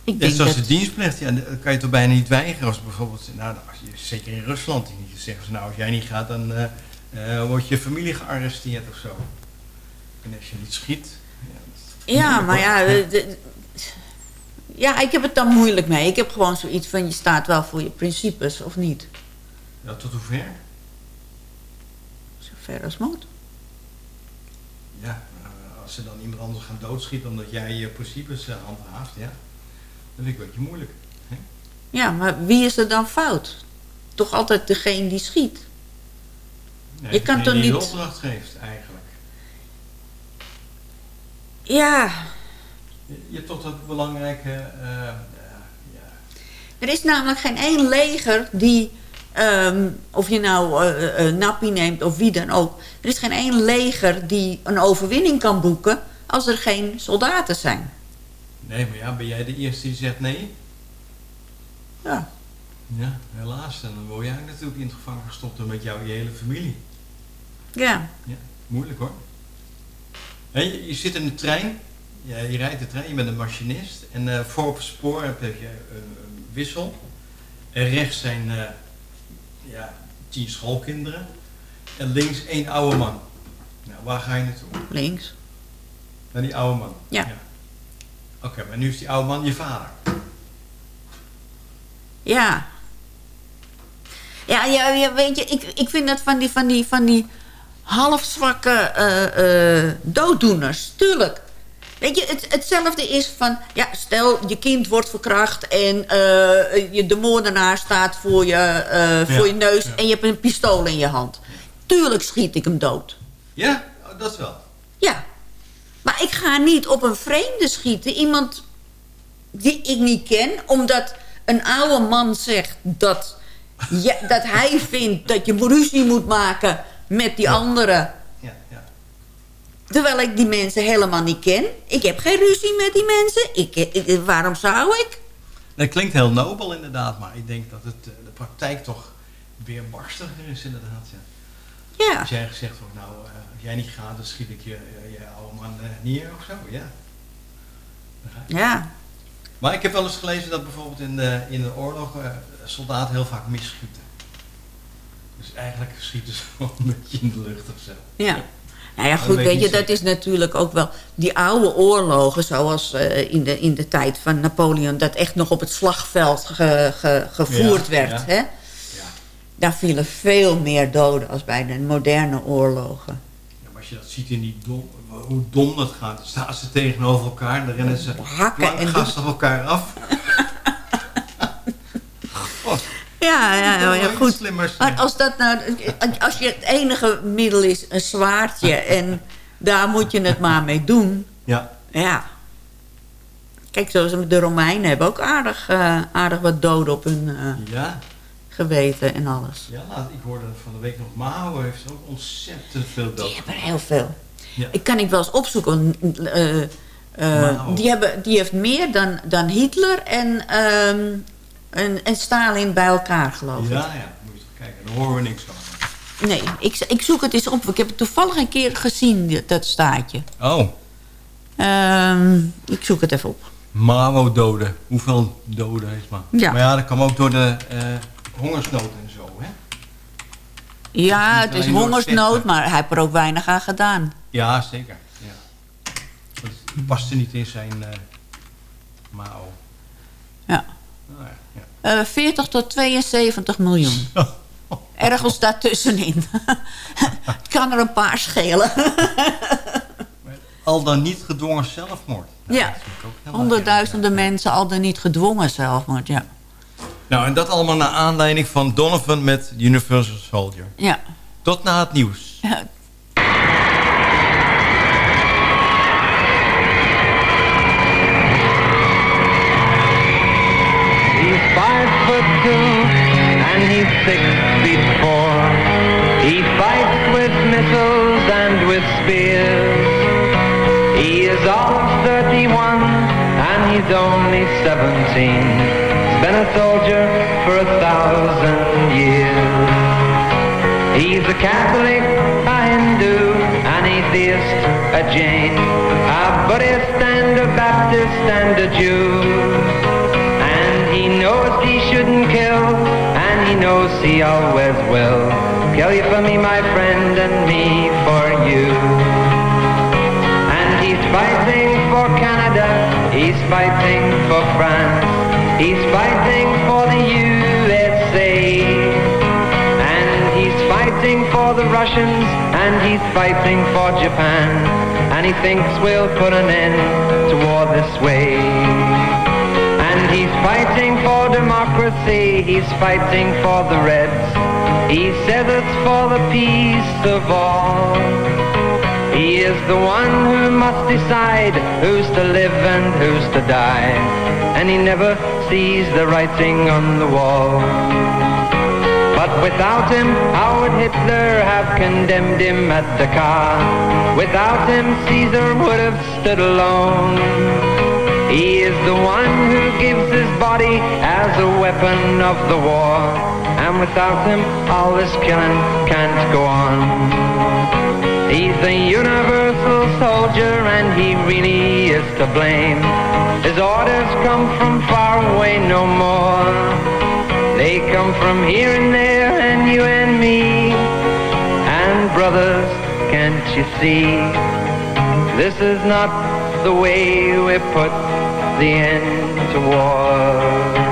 Ik Net denk zoals dat- de dienstplicht, ja, dat kan je toch bijna niet weigeren als bijvoorbeeld, nou, als je, zeker in Rusland, die zeggen ze nou, als jij niet gaat, dan eh eh, wordt je familie gearresteerd of zo. En als je niet schiet, ja, Ja, maar ja, de- ja, ik heb het dan moeilijk mee. Ik heb gewoon zoiets van, je staat wel voor je principes, of niet? Ja, tot hoever? Zo ver als moet. Ja, eh, als ze dan iemand anders gaan doodschieten omdat jij je principes eh, handhaaft, ja, dat vind ik een beetje moeilijk. Hè? Ja, maar wie is er dan fout? Toch altijd degene die schiet? Nee, Je kan toch die niet- de opdracht geeft, eigenlijk. Ja, Je, hebt toch dat belangrijke, eh, er is namelijk geen één leger die... ehm, of je nou eh, Nappie neemt of wie dan ook. Er is geen één leger die een overwinning kan boeken... als er geen soldaten zijn. nee, maar ja, ben jij de eerste die zegt nee? Ja. Ja, helaas. En dan word jij natuurlijk in het gevangen gestopt en met jou je hele familie. Ja. Ja, moeilijk hoor. Je, je zit in de trein, ja, je rijdt de trein, je bent een machinist. En eh, voor op het spoor heb je een, een wissel. En rechts zijn eh, ja, tien schoolkinderen. En links één oude man. Nou, waar ga je naartoe? Links. Naar die oude man? Ja. Oké, maar nu is die oude man je vader. Ja. Ja, ja, ja weet je, ik, ik vind dat van die, van die, van die halfzwakke eh, eh, dooddoeners. Tuurlijk. Weet je, het, hetzelfde is van... Ja, stel, je kind wordt verkracht en eh, je, de moordenaar staat voor je, eh, voor Ja, je neus... ja. en je hebt een pistool in je hand. Tuurlijk schiet ik hem dood. Ja, dat wel. Ja. Maar ik ga niet op een vreemde schieten. Iemand die ik niet ken. Omdat een oude man zegt dat, dat hij vindt dat je ruzie moet maken met die. Ja, ja. Terwijl ik die mensen helemaal niet ken. Ik heb geen ruzie met die mensen. Ik, ik- waarom zou ik? Dat klinkt heel nobel inderdaad, maar ik denk dat het, eh, de praktijk toch weer barstiger is inderdaad. Ja. Ja. Als jij gezegd wordt, nou, eh, als jij niet gaat, dan schiet ik je, eh, je oude man eh, neer of zo, ja. Ja. Maar ik heb wel eens gelezen dat bijvoorbeeld in de, in de oorlog eh, soldaten heel vaak misschieten. Dus eigenlijk schieten ze gewoon een beetje in de lucht of zo. Ja. Nou ja, goed, weet je, dat is natuurlijk ook wel... Die oude oorlogen, zoals eh, in, de, in de tijd van Napoleon... dat echt nog op het slagveld ge- ge- gevoerd Ja, werd, ja. hè? Daar vielen veel meer doden als bij de moderne oorlogen. Ja, maar als je dat ziet in die dom, hoe dom dat gaat, dan staan ze tegenover elkaar en dan rennen ze Hakken en elkaar af. Ja, ja, ja, goed. Maar als dat nou... Als je het enige middel is een zwaardje... en daar moet je het maar mee doen... Ja. Ja. Kijk, zoals de Romeinen hebben ook aardig, eh, aardig wat doden op hun eh, Ja. geweten en alles. Ja, laat, ik hoorde van de week nog, Mao heeft ook ontzettend veel dood. Die hebben er heel veel. Ja. Ik kan ik wel eens opzoeken. Mao. die, hebben, die heeft meer dan, dan Hitler en, ehm, en, en Stalin bij elkaar, geloof Ja, ik. ja, moet je toch kijken, daar horen we niks van. Nee, ik, ik zoek het eens op. Ik heb het toevallig een keer gezien, dat staatje. Oh, Ehm, ik zoek het even op. Mao doden. Hoeveel doden heeft Mao? Ja. Maar ja, dat kwam ook door de eh, hongersnood en zo, hè? Ja, het is hongersnood, maar hij heeft er ook weinig aan gedaan. Ja, zeker. Ja. Dat paste niet in zijn eh, Mao. Ja. Nou ja, ja. Eh 40 tot 72 miljoen. Ergens daartussenin. Het kan er een paar schelen. Al dan niet gedwongen zelfmoord. ja. Honderdduizenden mensen al dan niet gedwongen zelfmoord, ja. Nou, en dat allemaal naar aanleiding van Donovan met Universal Soldier. Ja. Tot na het nieuws. He's only 17. He's been a soldier for a thousand years. He's a Catholic, a Hindu, an atheist, a Jain, a Buddhist and a Baptist and a Jew. And he knows he shouldn't kill, and he knows he always will. Kill you for me, my friend, and me for you. He's fighting for France, he's fighting for the USA. And he's fighting for the Russians, and he's fighting for Japan. And he thinks we'll put an end to war this way. And he's fighting for democracy, he's fighting for the Reds. He says it's for the peace of all. He is the one who must decide who's to live and who's to die. And he never sees the writing on the wall. But without him, how would Hitler have condemned him at Dakar? Without him, Caesar would have stood alone. He is the one who gives his body as a weapon of the war. And without him, all this killing can't go on. He's the universal soldier and he really is to blame. His orders come from far away no more. They come from here and there and you and me. And brothers, can can't you see? This is not the way we put the end to war.